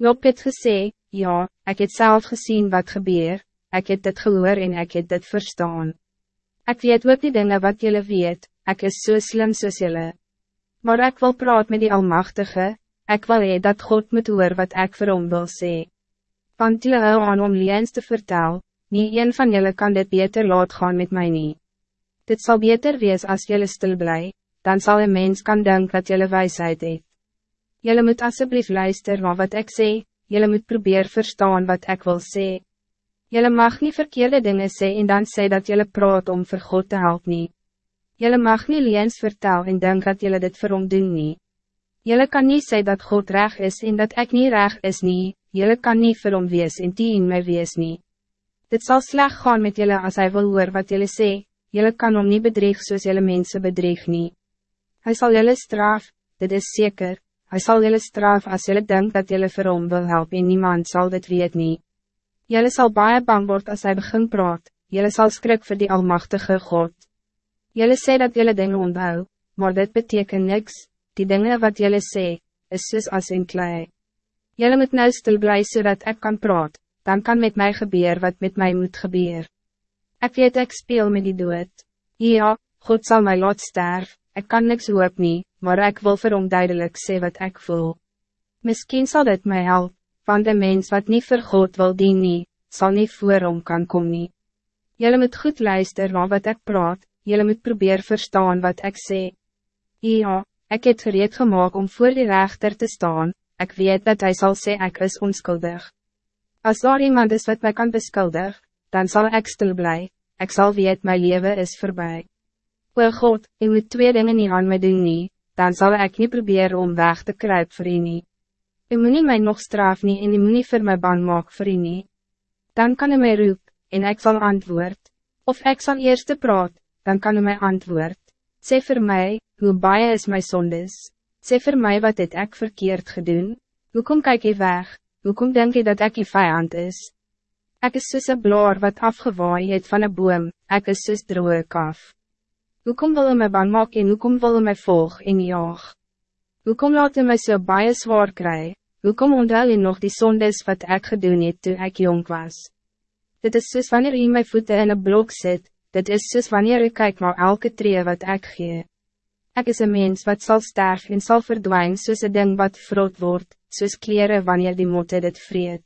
Job het gesê, ja, ik het zelf gezien wat gebeur, ik het dit gehoor en ik het dit verstaan. Ik weet ook die dingen wat jullie weet, ik is so slim soos jylle. Maar ik wil praat met die Almachtige, ik wil hee dat God moet hoor wat ik vir hom wil sê. Want jullie hou aan om liens te vertel, nie een van jullie kan dit beter laat gaan met mij niet. Dit zal beter wees als jullie stil blij, dan zal een mens kan denken dat jullie wijsheid het. Jullie moet alsjeblieft luisteren naar wat ik zeg, jullie moet proberen verstaan wat ik wil zeggen. Jullie mag niet verkeerde dingen zeggen en dan sê dat jullie praat om voor God te helpen niet. Jullie mag niet liens vertel en denk dat jullie dit vir hom doen nie. Jullie kan niet zeggen dat God recht is en dat ik niet recht is nie, jullie kan niet vir hom wees en die in my wees nie. Dit zal slecht gaan met jullie als hij wil hoor wat jullie sê, jullie kan hom niet bedreig soos jullie mensen bedreig nie. Hij zal jullie straf, dit is zeker, hij zal jullie straf als jullie denkt dat jullie vir hom wil helpen en niemand zal dit weet nie. Jullie zal baie bang word als hij begin praat, jullie zal skrik voor die almachtige God. Jullie sê dat jullie dingen onthou, maar dit betekent niks, die dingen wat jullie sê, is soos as in klei. Jullie moet nou stil blij zodat ik kan praat, dan kan met mij gebeuren wat met mij moet gebeuren. Ik weet ik speel met die dood. Ja, God zal mij laat sterf, ik kan niks hoop nie, maar ik wil vir hom duidelijk sê wat ik voel. Misschien zal dit mij helpen, want de mens wat niet voor God wil dien nie, sal nie voor hom kan kom nie. Jullie moet goed luisteren naar wat ik praat, jullie moet proberen verstaan wat ik zeg. Ja, ik het gereed gemaakt om voor die rechter te staan, ik weet dat hij zal zeggen ik is onschuldig. Als daar iemand is wat mij kan beschuldigen, dan zal ik stil blij, ik zal weet mijn leven is voorbij. O God, u moet twee dingen niet aan mij doen nie, dan zal ik niet proberen om weg te kruipen voor u nie. U moet niet mij nog straf nie en u moet niet voor mij bang maak voor u nie. Dan kan u mij roep, en ik zal antwoord. Of ik zal eerst praat, dan kan u mij antwoord. Sê voor mij, hoe baie is mijn zondes. Sê voor mij wat het ik verkeerd gedoen. Hoe kom kijk je weg, hoe kom denk je dat ik je vijand is. Ik is soos een blaar wat afgewaai het van een boom, ik is soos droge kaf. Hoekom wil u my bang maak en hoekom wil u my volg en jaag? Hoekom laat u my so baie zwaar kry? Hoekom onthou u nog die sondes wat ik gedoen het toe ek jong was? Dit is soos wanneer u my voeten in een blok zit, dit is soos wanneer u kyk naar elke tree wat ik gee. Ik is een mens wat zal sterven en zal verdwijnen soos een ding wat vrot wordt, soos kleren wanneer die motte dit vreet.